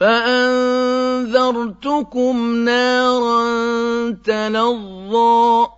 فأنذرتكم نارا تلظى.